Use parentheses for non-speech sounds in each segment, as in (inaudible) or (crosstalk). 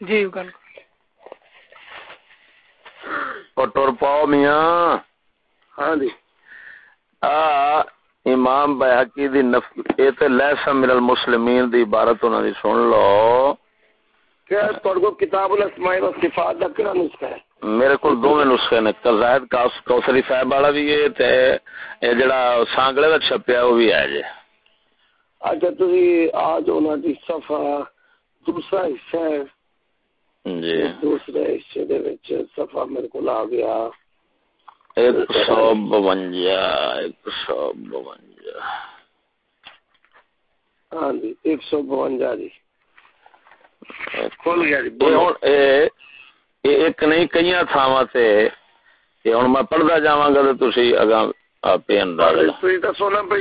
جی گل ٹر پاؤ میاں۔ ہاں جی۔ آ امام بحقی دی نف اے تے لیسا من المسلمین دی عبارت انہاں دی سن لو۔ کیا تہاڈے کو کتاب الاسماء و صفات دا کہڑا نسخہ ہے؟ میرے کول دوویں نسخے نے۔ زاہد کوثری صاحب والا بھی ہے تے اے جڑا سانگلے دا چھپیا بھی ہے جی اچھا تسی آ جو نا جی صفحہ دوسرا حصہ ہے۔ جی۔ دوسرے حصے دے وچ صفحہ میرے کول آ گیا ایک سو بونجا ایک سو بونجا۔ ہاں جی ایک سو بونجا جی۔ کھول گیا جی ہن اے اے ایک نہیں کئی تھاواں تے ہن میں پڑھدا جاواں گا تے تسی اگاں آپ اندازہ بھائی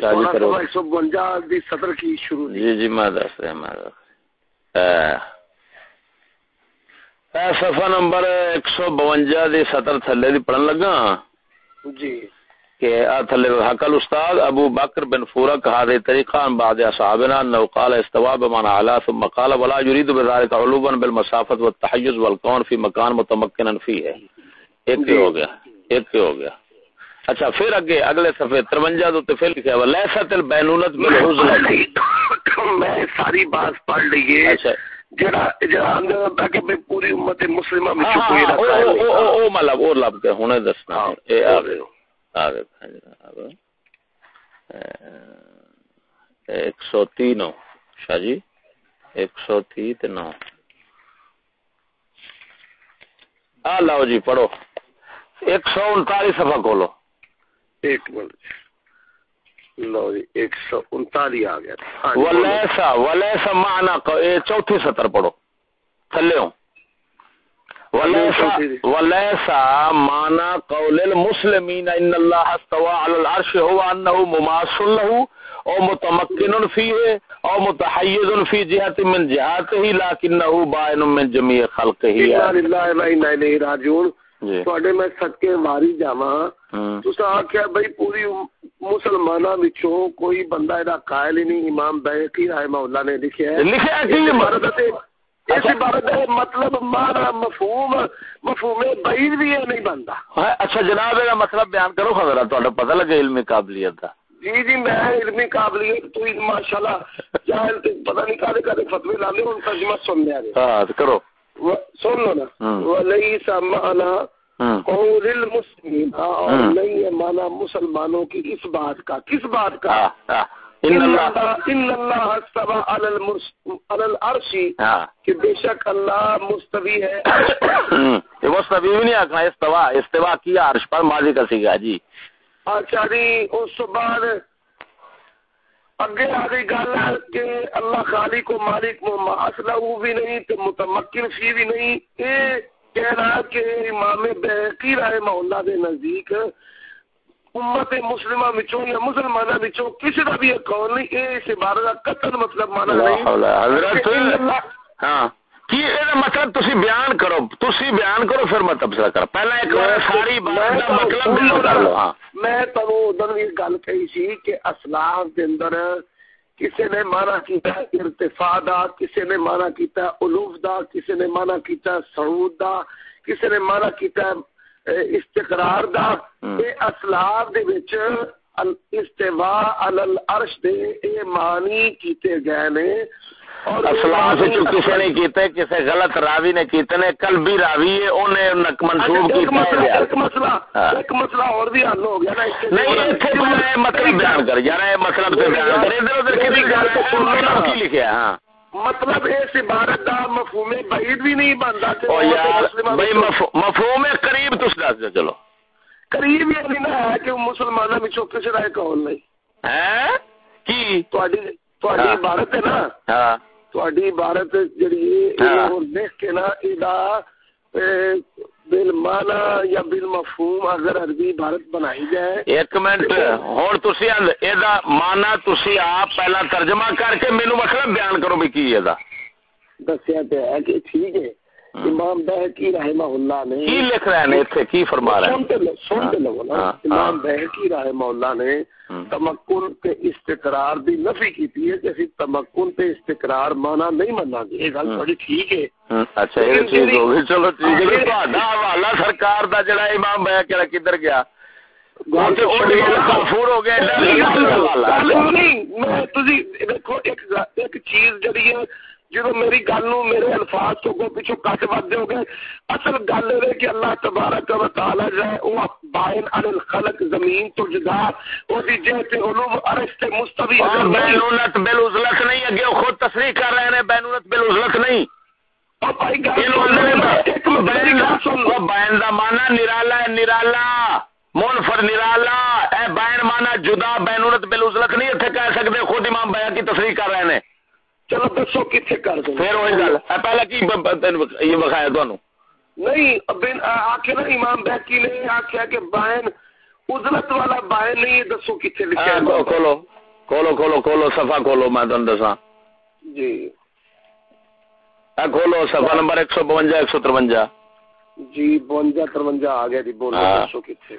شاہ جی سونا کرو۔ صفحہ ایک سو بونجا دی سطر کی شروع جی جی میں دس رہا میں صفحہ نمبر ایک سو بونجا دی سطر تھلے دی پڑھن لگا جی۔ کہ آ تھلے حقل استاد ابو بکر بن فورق هذه طریقہ عن بعض اصحابنا انه قال استوى بمعنى على ثم قال ولا يريد بذلك علوا بالمسافه والتحيز والكون في مكان متمكنا فيه ایک ہی ہو گیا۔ ایک ہی ہو گیا۔ اچھا پھر اگے اگلے صفحے 53 تو پھر لکھا ہوا لیست البینونت بالحزن۔ میں ساری بات پڑھ لیے اچھا۔ جڑا جڑا اندر آتا کہ بھئی پوری امت مسلمہ میں چکوئی رکھا او او او او مطلب اور لب کے ہونے دسنا۔ اے آگے آگے جناب ایک سو تینوں شاہ جی ایک سو تی نو۔ آ لاؤ جی پڑھو۔ ایک سو انتالیس صفحہ کھولو۔ ایک منٹ۔ لو جی ایک سو انتالیس آ گیا۔ ہاں جی،۔ ولیسا ولیسا معنی چوتھی سطر پڑھو۔ تھلے ہوں۔ ولیسا ولیسا معنی قول المسلمین ان اللہ استوى على العرش هو انه مماثل له او متمکن فيه او متحيز في جهه من جهاته لكنه باين من جميع خلقه انا للہ و انا الیہ راجعون۔ جی۔ تواڈے میں صدقے واری جاواں۔ ہم۔ تسا آکھیا بھئی پوری مسلماناں وچوں کوئی بندہ ایدا قائل ہی نہیں امام بیہقی رحمہ اللہ نے لکھیا ہے۔ لکھیا ہے عبارت تے اس عبارت دا مطلب مانا مفہوم مفہوم بعید بھی ہے نہیں ہاں، اچھا جناب یہ مطلب بیان کرو خبر تھوڑا پتہ لگے علمی قابلیت کا جی جی میں علمی قابلیت تو ماشاءاللہ جاہل تے پتہ نہیں کالے کالے فتوی لانے ان ترجمہ سن لیا ہاں تو کرو۔ سن لو نا۔ ہم۔ ولیس معنا۔ قول المسلمین اور ہم۔ نہیں ہے مانا مسلمانوں کی اس بات کا کس بات کا؟ ہاں، ہاں۔ ان اللہ۔ ہاں۔ کہ بے شک اللہ مستوی ہے۔ سبھی بھی نہیں آخنا استوا استوا کیا عرش پر ماضی کا سیگا جی۔ اچھا جی اس تو بعد اگے آ گئی گل ہے کہ اللہ خالق و مالک و اصلہ بھی نہیں تو متمکن فی بھی نہیں۔ یہ کہنا کہ امام بحقی رحمہ اللہ دے نزدیک امت مسلمہ وچوں یا مسلمانہ وچوں کسی دا بھی قول نہیں اے اس عبارت دا قطن مطلب مانا نہیں۔ حضرت ہاں۔ کی یہ مطلب تسی بیان کرو تسی بیان کرو پھر میں تبصرہ کر پہلا ایک بار ساری بات کا مطلب بیان کر لو ہاں۔ میں تنو ادھر بھی گل کہی سی کہ اسلاف دے اندر کسی نے مانا کیتا ہے ارتفاع دا کسی نے مانا کیتا ہے علوف دا کسی نے مانا کیتا ہے سعود دا کسی نے مانا کیتا ہے استقرار دا۔ اے اسلاف دے وچ العرش دے اے معنی کیتے گئے نے۔ اور اے اسلام سے معنی جو کسی نے کیتے کسی غلط راوی نے کیتے نے کل بھی راوی ہے انہیں منسوب اچھا، ایک کیتا مسئلہ ہے ایک مسئلہ ہاں۔ ایک مسئلہ اور بھی حل ہو گیا نا۔ نہیں اتنے میں مطلب بیان کر یار یہ مطلب سے بیان کر۔ ادھر ادھر کسی ہے مطلب کی لکھیا ہاں۔ مطلب اس عبارت دا مفہوم بعید بھی نہیں او امت یار بھائی مفہوم قریب تس دس دو چلو۔ قریب یہ نہیں ہے کہ مسلمانوں وچوں کسی دا قول نہیں۔ ہیں کی؟ تواڈی تواڈی ہاں۔ عبارت ہے نا۔ ہاں۔ تواڈی عبارت جڑی ہے ہاں۔ یہ لکھ کے نا ایدا بالمعنی یا بالمفہوم اگر عربی عبارت بنائی جائے۔ ایک منٹ ہوں تسی یہ مانا تسی آپ پہلا ترجمہ کر کے مینو مطلب بیان کرو بھی کی یہ دسیا تے ہے کہ ٹھیک ہے۔ امام بہکی رحمہ اللہ نے کی لکھ رہے ہیں اتنے کی فرما رہے ہیں؟ سنتے لو ہاں، ہاں، امام ہاں۔ بہکی رحمہ اللہ نے۔ تمکن تے استقرار دی نفی کیتی ہے کہ اسی تمکن تے استقرار مانا نہیں مننا گے یہ گل۔ تھوڑی ٹھیک ہے۔ اچھا یہ چیز ہو گئی۔ چلو ٹھیک ہے تہاڈا حوالہ سرکار دا جڑا امام کہڑا کدھر گیا؟ چیز جڑی ہے جدو میری گل نو میرے الفاظ تو کو پیچھے کٹ ود دو گے اصل گل یہ کہ اللہ تبارک و تعالی جو ہے وہ بائن عن الخلق زمین تو جدا وہ دی جہت علوم عرش تے مستوی اگر بینونت بالعزلت نہیں اگے خود تصریح کر رہے ہیں بینونت بالعزلت نہیں۔ اور بھائی گل بین دا مانا نرالا ہے نرالا۔ منفر نرالا۔ اے بین مانا جدا بینونت بالعزلت نہیں اتنے کہہ سکتے خود امام بیا کی تصریح کر رہے ہیں۔ چلو دسو کتنے کر دیں پھر وہی گل کی یہ بخایا تمہیں نہیں بن آخر نا امام بیکی نے آخیا کہ بائن والا بائن نہیں دسو کتنے لکھا ہے کھولو کھولو کھولو کھولو صفا کھولو میں دسا جی کھولو صفا نمبر ایک سو بونجا ایک سو ترونجا جی بونجا ترونجا آ گیا جی بولو۔ دسو کتنے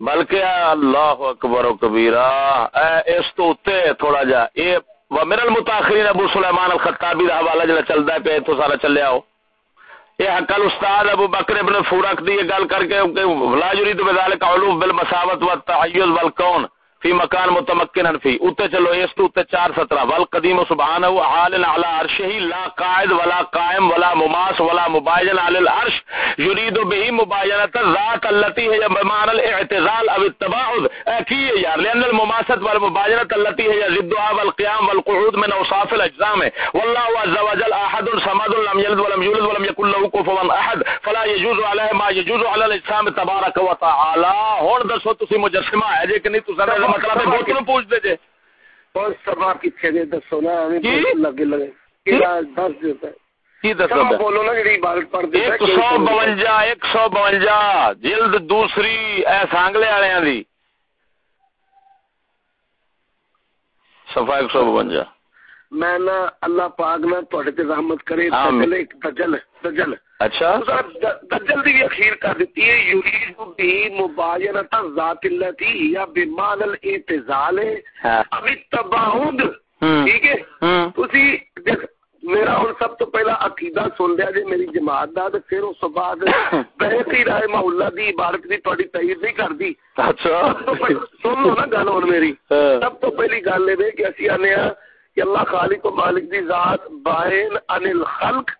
بلکہ اللہ اکبر و کبیرہ اے اس تو اتے تھوڑا جا یہ ومن المتاخرین ابو سلیمان الخطابی دا حوالہ جڑا چلدا ہے پہ تو سارا چلیا ہو۔ یہ حقل استاد ابو بکر ابن فورق دی یہ گل کر کے کہ لا یرید بذلک علوم بالمساوات والتعیز والکون۔ فی مکان متمکن فی اتے چلو اس تو اتے چار سترہ والقدیم سبحانہ حال علی عرشہ لا قائد ولا قائم ولا مماس ولا مباین علی العرش۔ یرید به مباینۃ الذات التي هي بمعنى الاعتزال او التباعد اكيد یار؟ لان المماسه والمباینۃ التي هي ضدها والقيام والقعود من اوصاف الاجسام۔ والله عز وجل احد صمد لم يلد ولم يولد ولم يكن له كفوا احد۔ فلا يجوز عليه ما يجوز على الاجسام تبارك وتعالى ہن دسو تسی مجسمہ ہے جے کہ نہیں تسا مطلب ہے نو پوچھ دے جے اور سبا کتنے دے دسو نا لگے لگے۔ کیڑا دس دیتا ہے۔ کی دسو سبا بولو نا جڑی عبادت پڑھ دیتا ہے ایک سو بونجا ایک سو بونجا جلد دوسری اے سانگلے والے دی۔ صفحہ ایک سو بونجا۔ میں نا اللہ پاک نہ تواڈے تے رحمت کرے دجل دجل اچھا؟ دجل دی بھی اخیر کر دیتی ہے یرید بھی مباینۃ ذات اللتی یا بمان الاعتزال. ہاں۔ اب التباعد ہوں ٹھیک ہے؟ ہوں تسی دیکھ میرا ہن سب تو پہلا عقیدہ سن لیا جی میری جماعت دا تے پھر اس بعد بہتی رحمہ اللہ دی عبارت دی تہاڈی تائید نہیں کردی۔ اچھا۔ سن لو نا گل ہن میری۔ ہاں۔ سب تو پہلی گل یہ کہ اسی آنے ہاں کہ اللہ خالق و مالک دی ذات بائن عن الخلق ہوں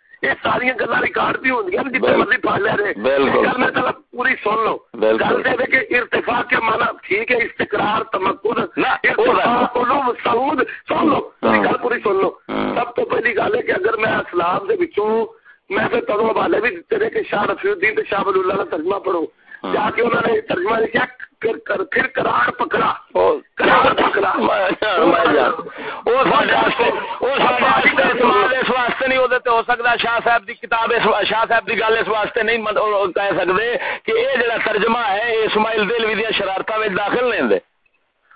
یہ ساری گلا ریکارڈ بھی ہوں۔ مرضی پڑھ لیا رہے۔ گل میں پوری سن لو۔ گل یہ کہ ارتفاع کے مانا ٹھیک ہے استقرار تمکن علوم سعود سن لو ہاں۔ گل پوری سن لو ہاں۔ سب تو پہلی گل ہے کہ اگر میں اسلام دے وچوں میں پھر تدوں حوالے بھی دیتے رہے کہ شاہ رفیع الدین تے شاہ ولی اللہ کا ترجمہ پڑھو۔ جا کے انہوں نے ترجمہ لکھا پھر قرار پکڑا۔ قرار پکڑا۔ شاہ صاحب دی کتاب اس- شاہ صاحب دی گل اس واسطے نہیں مت- او- کہہ سکتے کہ یہ جڑا ترجمہ ہے یہ اسماعیل دلوی دیا شرارتوں میں داخل نہیں دے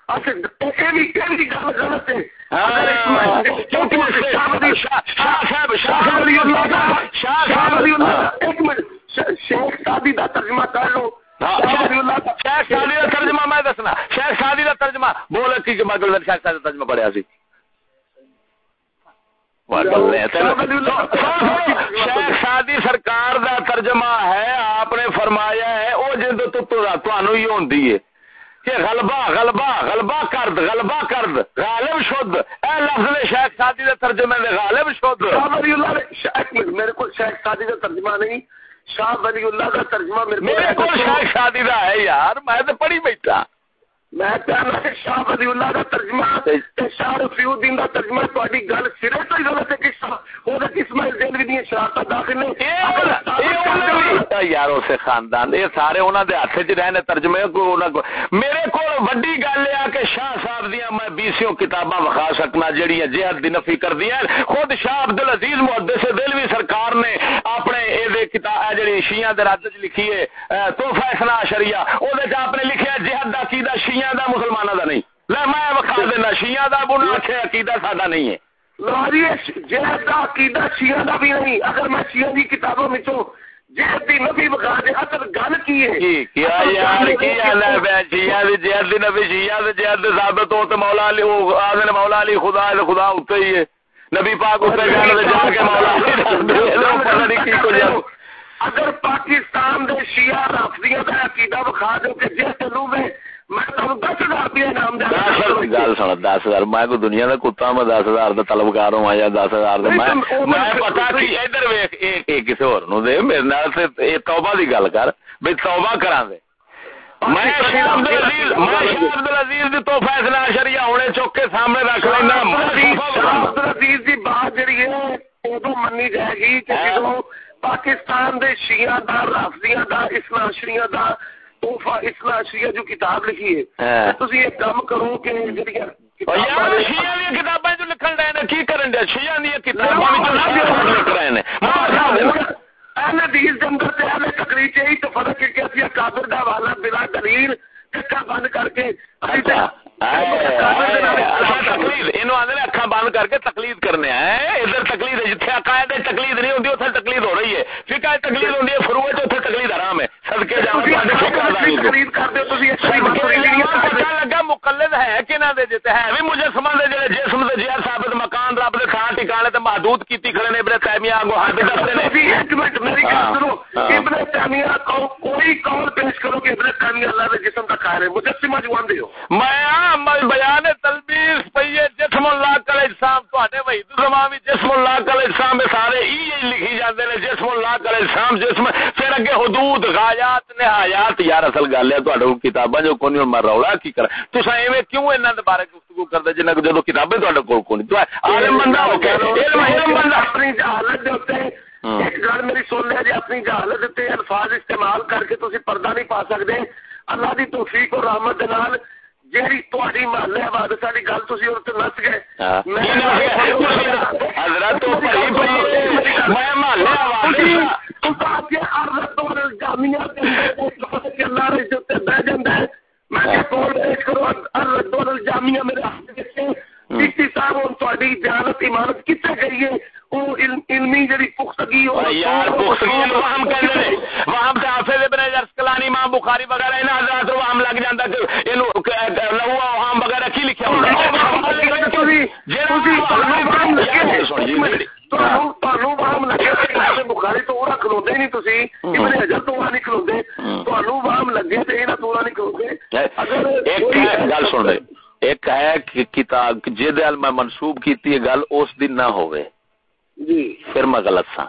یہ بھی یہ بھی گل غلط ہے۔ ہاں، اگر اس میں- کیونکہ اس سے- شاہ صاحب شاہ صاحب کا کا شیخ سادی دا ترجمہ کر لو ہاں، شاہ ولی اللہ کا شیخ سادی کا ترجمہ میں دسنا شیخ سادی کا ترجمہ بول کی میں کا ترجمہ پڑھیا سی۔ وہ گل نہیں ہے۔ سن- سن- شیخ سادی سرکار دا ترجمہ ہے آپ نے فرمایا ہے او جن تو تو تانوں ہی ہوندی ہے۔ کہ غلبہ غلبہ غلبہ کرد غلبہ کرد غالب شد اے لفظ نے شیخ سادی دے ترجمے دے غالب شد میرے کو شیخ سادی کا ترجمہ نہیں۔ شاہ ولی اللہ کا ترجمہ میرے کو شیخ سادی دا ہے یار میں پڑھی بیٹھا۔ میں کہنا کہ شاہ ولی اللہ دا ترجمہ شاہ رفیع الدین دا ترجمہ تہاڈی گل سرے تو غلط ہے کہ اسماعیل دین شرارت داخل نے یار اسے خاندان یہ سارے انہاں دے ہاتھ رہنے ترجمے کو کو میرے کول وڈی گل ہے کہ شاہ صاحب دیاں میں 20 کتاباں وکھا سکنا جڑیاں جہاد دی نفی کردیاں خود شاہ عبد العزیز محدث دلوی سرکار نے اپنے اے دے کتاب جڑی شیعہ دے رد وچ لکھی ہے تحفہ اثنا شریعہ او دے وچ آپ نے لکھیا جہاد دا عقیدہ شیعہ دا دا نہیں لے میں وکھا دینا شیعہ دا بنا اچھے عقیدہ ساڈا نہیں ہے جہد دا عقیدہ شیعہ دا بھی نہیں اگر میں شیعہ دی کتابوں میں تو جہد دی نبی وکھا دے اصل گل کی ہے کی کیا یار کی ہے شیعہ دی جہد دی نبی شیعہ دی جہد دی ثابت ہو تے مولا علی مولا علی خدا ہے خدا اوتے ہی ہے نبی پاک اوتے جان دے جا کے مولا علی پتہ نہیں کی کچھ اگر پاکستان دے شیعہ رافضیاں دا عقیدہ وکھا دو کہ میں دس ہزار میں کوئی دنیا کا کتا میں دس ہزار کا طلبکار ہوا یا دس ہزار میں پتا کی ادھر ویخ کسی ہو دے۔ میرے توبہ کی گل کر بھائی توبہ کرا دے۔ میں فیصلہ شریعہ ہونے چوک کے سامنے رکھ لینا۔ کی بات جہی ہے ادو منی جائے گی پاکستان دے شیعہ دا رافضیاں دا اسلام دا توفا اسلام شیعہ جو کتاب لکھی ہے ہاں۔ تسی ایک کام کرو کہ یار شیعہ دی کتاباں جو لکھن دے نے کی کرن دے شیعہ دی کتاباں وچ لکھ رہے نے اہل حدیث دے اندر تے اہل تقریر چ تو فرق ہے کہ اسی کافر دا حوالہ بلا دلیل بند کر کے اچھا اکھا بند کر کے تقلید کرنے ادھر تقلید جتنے عقائد تقلید نہیں ہوتی اتنے تقلید ہو رہی ہے۔ فکا تقلید ہوتی ہے فروغ اتنے تقلید آرام ہے۔ سدکے جا مقلد ہے کہ نہ دے جتے ہیں؟ بھی مجسمہ دے جڑے جسم دے جہاں ثابت مکان رب دے تھان ٹھکانے تے محدود کیتی کھڑے نے ابن تیمیہ آگو ہاتھ دستے نے۔ ایک منٹ میری گل سنو ابن تیمیہ کوئی قول پیش کرو کہ ابن تیمیہ اللہ دے جسم دا قائل ہے مجسمہ جو آندے ہو۔ میں بیان اجسام تواڈے وہی زمان وچ جسم اللہ کل اجسام سارے ای لکھی جاندے نے جسم اللہ کل اجسام جسم پھر اگے حدود غایات نہایات یار اصل گل ہے تواڈے کتاباں جو کونی مر رولا کی کر تساں ایویں کیوں انہاں دے بارے گفتگو کردے جنہ جدوں کتابیں تواڈے کول کونی؟ تو عالم بندہ ہو کے علم علم بندہ۔ اپنی جہالت دے اوتے ایک گل میری سن لیا جی اپنی جہالت تے الفاظ استعمال کر کے تسی پردہ نہیں پا سکدے۔ اللہ دی توفیق اور رحمت دے نال جیڑی تہاڈی محلے ساری گل تسی اور تے نس گئے حضرت تو بھائی بھائی میں محلے آباد تو کہ عرض تو جامعہ تے اللہ رے جو تے بیٹھ جاندا ہے میں کہ کول پیش کرو عرض تو جامعہ میرے ہاتھ وچ کسی صاحب ہن تہاڈی کتے گئی ہے علمی جڑی پختگی یار پختگی وہم کہندے نے حافظ ابن ارسقلانی امام بخاری وغیرہ انہاں حضرات وہم لگ جاندا کہ اینو لہو وہم وغیرہ کی لکھیا ہوندا جے گل ایک ہے کہ کتاب جے دل میں منسوب کیتی ہے گل اس دن نہ ہوئے جی پھر میں غلط سا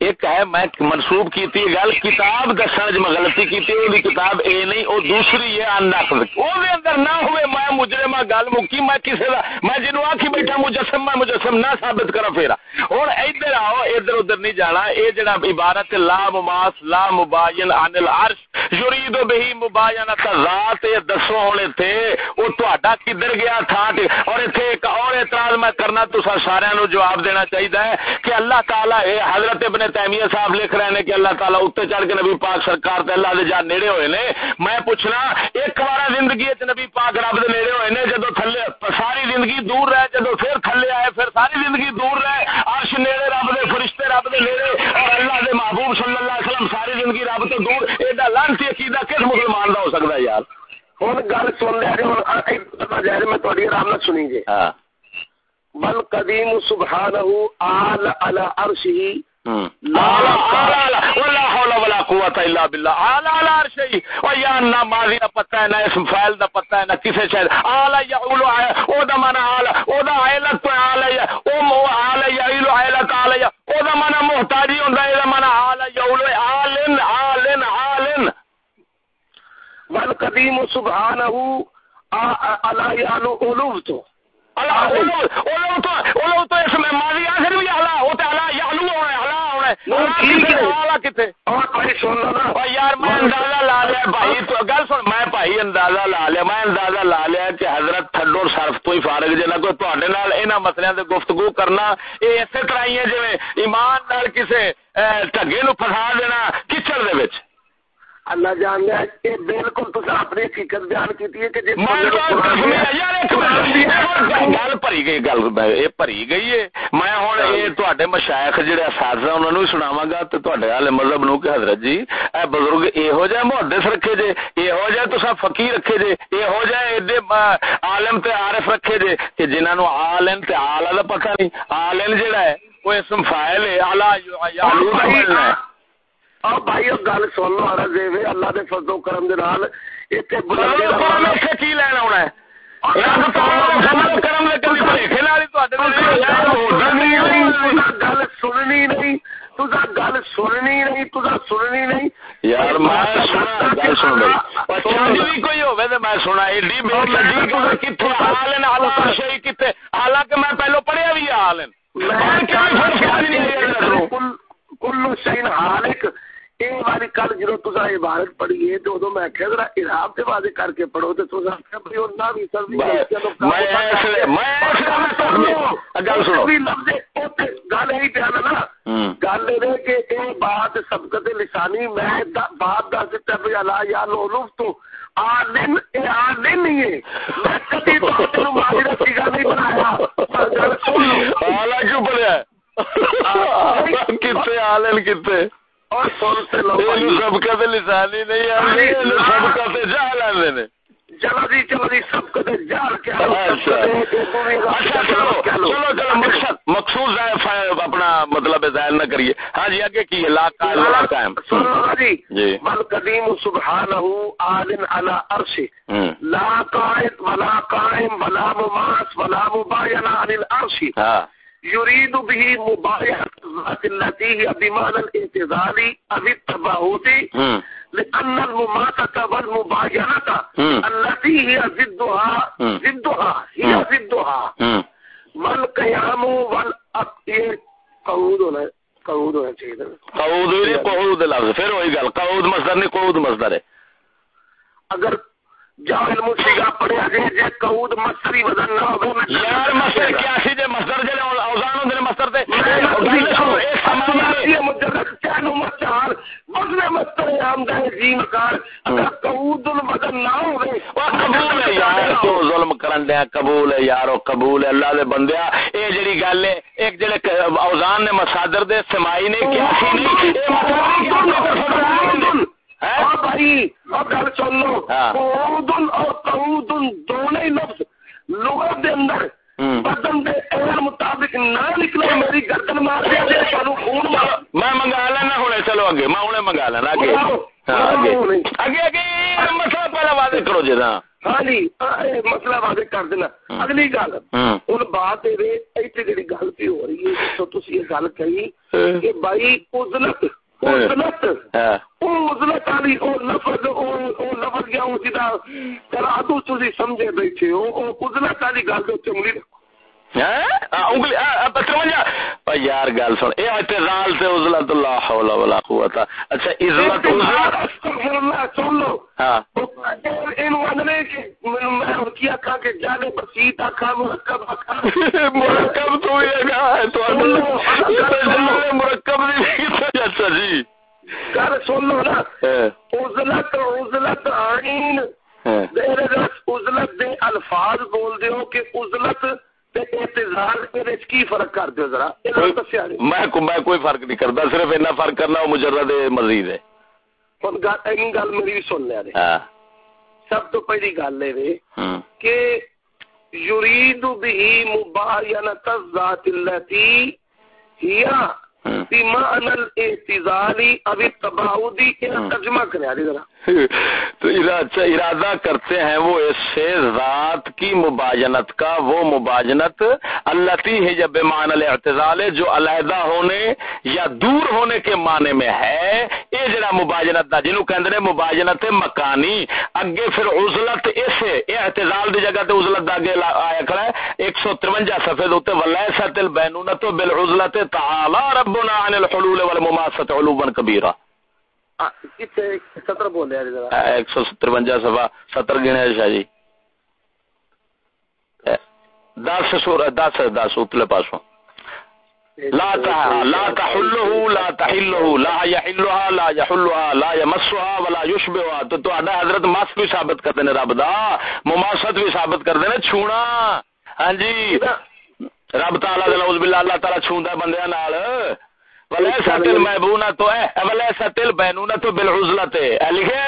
ایک ہے، میں منسوب کی تھی گل، کتاب دسن جی میں غلطی کی تھی وہ کتاب اے نہیں وہ دوسری ہے انقد وہ اندر نہ ہوئے، میں مجرم گل مکی، میں کسی کا میں جنوب آخی بیٹھا، مجسم، میں مجسم نہ ثابت کرا پھر ہوں ادھر آؤ ادھر ادھر نہیں جانا۔ یہ جڑا عبارت لا مماس لا مباین عن العرش، یرید بہی مباین ذات یہ دسو ہونے تھے وہ تہاڈا کدھر گیا تھا اور ایتھے ایک اور اعتراض میں کرنا تو سارے نو جواب دینا چاہیے کہ اللہ تعالی اے حضرت ابن تیمیہ صاحب لکھ رہے ہیں کہ اللہ تعالیٰ اتنے چڑھ کے نبی پاک سرکار تے اللہ دے جان نیڑے ہوئے نے۔ میں پوچھنا ایک بار زندگی نبی پاک رب دے نیڑے ہوئے نے جدو تھلے ساری زندگی دور رہے جدو پھر تھلے آئے پھر ساری زندگی دور رہے عرش نیڑے رب دے فرشتے رب دے نیڑے اور اللہ دے محبوب صلی اللہ علیہ وسلم ساری زندگی رب تو دور۔ ایڈا لانسی عقیدہ کس مسلمان دا ہو سکتا ہے یار؟ ہوں گل سن لیا جی میں تھوڑی آرام سنی جی۔ ہاں۔ بل قدیم سبحانہ آل علی عرشہ ہاں۔ پتا ہے۔ نہ اسم فائل دا پتا ہے، نہ کسی شاید آلہ یا اولو آیا او دا مانا آلہ، او دا آئلت تو آلہ یا او آلہ یا اولو آئلت آلہ یا او دا مانا محتاجی ہوں دا دا مانا آلہ یا اولو آلن آلن آلن۔ والقدیم سبحانہو اللہ یعنی علوم تو۔ تو اس میں ماضی آخر بھی وہ ہونا ہونا یار میں اندازہ لا لیا بھائی تو گل سن میں بھائی اندازہ لا لیا میں اندازہ لا لیا کہ حضرت تھڈو صرف تو ہی فارغ جے کوئی تواڈے نال انہاں مسئلیاں تے گفتگو کرنا اے اسی طرح ہی ہے جویں ایمان نال کسے ٹھگے نو پھسا دینا کچڑ دے وچ۔ اللہ جان ہے کہ بالکل تو اپنی حقیقت بیان کی ہے کہ جس گل گئی گل گئی ہے۔ میں اساتذہ گا والے مذہب کہ حضرت جی اے بزرگ یہو جہ محدث رکھے جے یہو جہ تو فقی رکھے جے یہو جہ ایڈے عالم تے عارف رکھے جے کہ جنہوں نے عالم تے دا پتہ نہیں۔ عالم جہاں ہے وہ اسم ہے۔ یا ہے بھائی گل سن لو دے اللہ دے فضل و کرم دے نال ایتھے کی لینا ہونا ہے؟ گل سننی نہیں گل سننی نہیں سننی نہیں یار میں گل سن رہی کوئی ہوے تے میں سنا ایڈی بے لگی کتے حال کتے حالانکہ میں پہلو پڑھیا بھی حال کلو شہین حالک۔ باری کل جدو تصا عبارت پڑھی ہے تو ادو میں آخیا ذرا عراب سے واضح کر کے پڑھو تو تصا آخیا بھائی انہیں بھی سر گل یہی پیا نا۔ گل یہ کہ یہ بات سبقت لسانی میں بات دس دیتا بھائی اللہ یا لو لف تو۔ آٹھ دن یہ آٹھ دن نہیں ہے۔ میں کبھی تو ماضی کا سیگا نہیں بنایا۔ (laughs) گل سن لو۔ بڑھیا کتنے آلن کتنے سبقت لسانی نہیں سبقت جہل آدھے نے چلو جی چلو جی سب کو جال کیا مقصد مقصود اپنا مطلب ظاہر نہ کریے۔ ہاں جی آگے کی لا قائم جی۔ بل قدیم سبحانہ عالن علی عرش۔ لا قائد ولا قائم ولا مماس ولا مباین عن العرش۔ ہاں۔ به مبايعة الذات التي هي بمعنى الانتظار أو التباهد لأن المماتة والمبايعة التي هي ضدها ضدها هي ضدها۔ ما القيام والأقير قعود ہونا قعود ہونا چاہیے قعود نہیں قعود لفظ۔ پھر وہی گل قعود مصدر نہیں قعود مصدر ہے۔ اگر جاہل مسیگا پڑھیا جے جے قعود مصدر ہی وزن نہ ہو یار مصدر کیا سی جے مصدر جے اوزان ہوندے مصدر تے؟ ظلم کرن قبول ہے یارو قبول ہے۔ اللہ دے بندیا اے جڑی گل ہے ایک جڑے اوزان نے مصادر دے سمائی نے کیا؟ سی نہیں اے گل سن لو قعودن اور قعودن دونوں لفظ لغت دے اندر بدن دے اہل مطابق نہ نکلے میری گردن مار دیا دے سانو خون مار۔ میں منگا لینا ہونے چلو اگے میں ہونے منگا لینا اگے اگے اگے اگے مسئلہ پہلا واضح کرو جی ہاں۔ جی مسئلہ واضح کر دینا۔ اگلی گل ہوں بات یہ جی گل پہ ہو رہی ہے تو تھی یہ گل کہی کہ بھائی ازلت ازلت ازلت والی لفظ لفظ گیا جا کرا تو تھی سمجھے بیٹھے ہو۔ ازلت والی گل تو چمڑی رکھو یار گل سن۔ اے اعتزال سے عزلت اللہ حول ولا قوت۔ اچھا عزلت استغفر اللہ سن لو۔ ہاں۔ ان وندنے کہ جانے (laughs) مرکب تو مرکب اچھا جی۔ گل سن لو نا عزلت عزلت عین عزلت دے الفاظ بول دیو کہ عزلت میں کوئی فرق نہیں کرتا صرف فرق کرنا مجرد مزید ہے۔ گل میری سن لیا ہاں۔ سب تو پہلی گل ہے ہاں۔ کہ یرید بھی مباینت الذات التي هي ہوں۔ بیما انل احتزالی ابھی تباؤدی یہ ہاں۔ ترجمہ کریا جی ذرا تو اچھا، ارادہ کرتے ہیں وہ اس سے ذات کی مباجنت کا، وہ مباجنت اللہ ہے جب مان الاعتزال جو علیحدہ ہونے یا دور ہونے کے معنی میں ہے، یہ جڑا مباجنت دا، جنہوں کہندے نے مباجنت مکانی، اگے پھر عزلت اس اعتزال دی جگہ تے عزلت دا اگے آیا کھڑا ہے۔ 153 صفحے دے اوتے ولیست البینونۃ بالعزلت تعالی ربنا عن الحلول والمماسۃ علوا کبیرہ ایک سو سفا ستر گنے شاہ جی۔ اے، دس سور دس دس اتلے پاسوں۔ لا تح لا تحلہ لا تحلہ لا یحلها لا یحلها لا یمسها ولا یشبہها تو تہاڈا حضرت مس بھی ثابت نے رب دا۔ مماست بھی ثابت کردے نے چھونا۔ ہاں جی۔ رب تعالی دے نعوذ باللہ اللہ تعالی چھوندا بندیاں نال۔ المحبونہ تو ہے البینونہ تو بالعزلت ہے۔ لکھے؟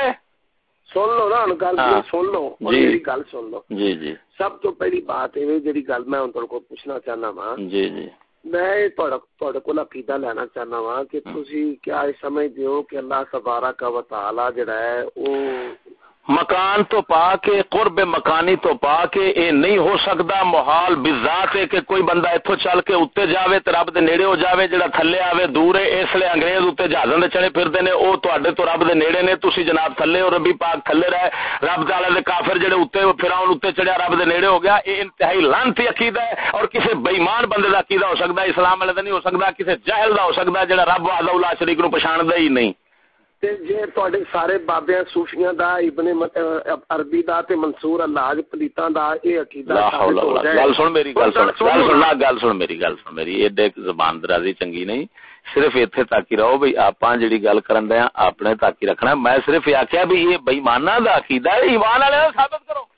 سن لو نا گل ہاں۔ سن لو جی۔ میری گل سن لو۔ جی جی۔ سب تو پہلی بات جڑی گل میں کو پوچھنا چاہنا وا جی جی۔ میں تہاڈا تہاڈے کول عقیدہ لینا چاہنا وا کہ تسی کیا سمجھدے ہو کہ اللہ تبارک و تعالی جڑا ہے او مکان تو پا کے قرب مکانی تو پا کے اے نہیں ہو سکتا محال بذات ہے کہ کوئی بندہ اتو چل کے اتنے جاوے تے رب دے نیڑے ہو جاوے، جڑا تھلے آوے، دور ہے، اس لیے انگریز اتنے جہازاں دے چڑے پھردے نے، او تواڈے تو رب دے نیڑے نے، تسی جناب تھلے ہو، ربی پاک تھلے رہے، رب تعالی دے کافر جڑے اتنے فرعون اتنے چڑھیا، رب دے نیڑے ہو گیا، اے انتہائی لعنتی عقیدہ ہے، اور کسی بے ایمان بندے دا عقیدہ ہو سکتا ہے اسلام والے دا نہیں ہو سکتا کسی جاہل دا ہو سکتا ہے جڑا رب وحدہ لا شریک نو پہچاندے ہی نہیں۔ تواڈے سارے بابیاں صوفیاں دا ابن مت- ا- عربی دا تے منصور اللہ پلیتاں دا اے عقیدہ لا حول ثابت ہو ولا جائے۔ گل میری گل میری ایڈے زبان درازی چنگی نہیں۔ صرف ایتھے تک ہی رہو بھئی آپاں جڑی گل دے ہاں اپنے تک ہی رکھنا میں صرف یہ آکھیا بھی یہ بے ایماناں دا عقیدہ ہے ایمان والے دا ثابت کرو۔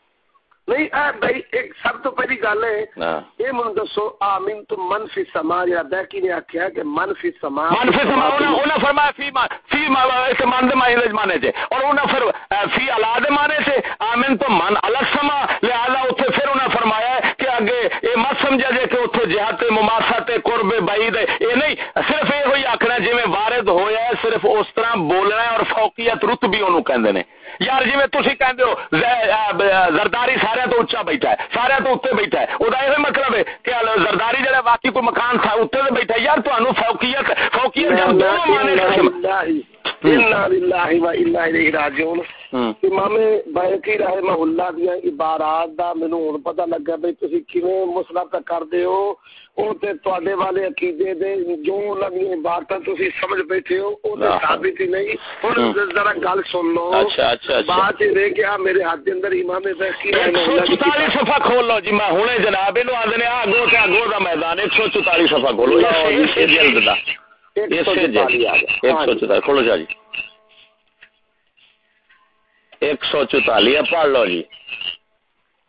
نہیں اے بھائی ایک سب تو پہلی گل ہے ہاں۔ یہ من دسو آمین تو منفی سما یا بیکی نے آخیا کہ منفی سما من فی سما انہاں انہاں فرمایا فی ما فی ما اس من دے معنی دے معنی چ اور انہاں پھر اے، فی الا دے معنی سے آمن تو من الگ سما لہذا اوتھے پھر انہاں فرمایا ہے کہ اگے اے مت سمجھا جے کہ اوتھے جہت مماسات قرب بعید ہے اے نہیں صرف اے ہوئی آکھنا جویں وارد ہویا ہے صرف اس طرح بولنا ہے اور فوقیت رتبی اونوں کہندے نے۔ یار ہو ز- آ، ب- آ، زرداری سارے تو اونچا بیٹھا ہے سارے تو اوتے بیٹھا ہے۔ او دا یہ مطلب ہے کہ زرداری جڑا واقعی کوئی مکان تھا اوتے تے بیٹھا یار تانوں فوقیت فوقیت جب دونوں ہوں امام بیقی رحمہ اللہ دیا عبارات دا مینوں ہن پتہ لگا بھئی تسی کیویں مسئلہ تک کردے او تے تواڈے والے عقیدے دے جو لگی عبارتاں تسی سمجھ بیٹھے ہو او تے۔ ثابت ہی نہیں۔ ہن۔ ذرا گل سن لو۔ اچھا اچھا بات یہ رہ گیا میرے ہاتھ دے اندر امام ایک رحمہ اللہ دی چوتالی کتاب- صفحہ کھول لو جی میں ہنے جناب اینو آندے آگو تے آگو دا میدان۔ ایک سو چوتالی صفحہ کھولو اس جلد دا ایک اس سو سے جلد چوتالی آ گیا۔ ایک ہاں سو جی۔ چوتالی کھولو جا جی۔ ایک سو چوتالی پڑھ لو جی۔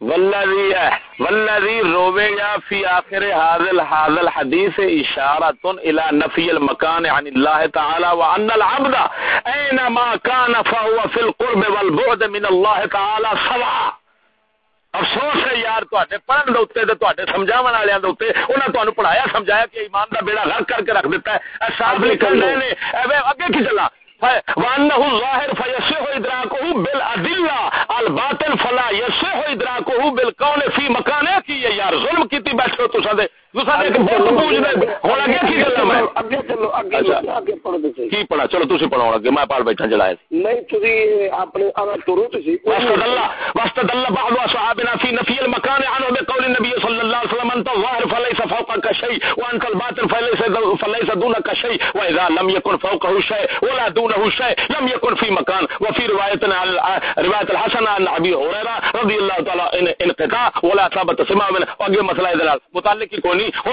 والذی ہے، والذی روے یا فی آخر حاضل حاضل حدیث اشارت الى نفی المکان عن اللہ تعالی وان العبد اینما کان فهو فی القرب والبعد من اللہ تعالی سوا۔ افسوس ہے یار تے پڑھن دے اتنے تے سمجھاون والوں کے اتنے انہوں تمہیں پڑھایا، سمجھایا کہ ایمان دا بیڑا غرق کر کے رکھ دیتا ہے۔ اے صاحب لکھن رہے نے اے اگے کی چلا؟ وانه ظاهر فيصح ادراكه بالادله الباطل فلا يصح ادراكه بالكون في مكانه کی ہے یار ظلم کیتی بیٹھے ہو تساں دے تساں دے بہت پوچھ دے ہن اگے کی چلا میں؟ اگے چلو اگے اچھا۔ اگے پڑھو تے کی پڑھا؟ چلو تسی پڑھاؤ اگے میں پڑھ بیٹھا جلائے۔ نہیں تسی اپنے اگر ترو تسی۔ واستدل واستدل بعض اصحابنا في نفي المكان عنه بقول النبي صلى الله عليه وسلم انت الظاهر فليس فوقك شيء وانت الباطن فليس فليس دونك شيء واذا لم يكن فوقه شيء ولا دونه شيء لم يكن في مكان وفي روايه عن روايه حدثنا عن ابي هريره رضي الله تعالى ان انقطاع ولا ثبت سماع من اگے مسئلہ دلال متعلق کی کونی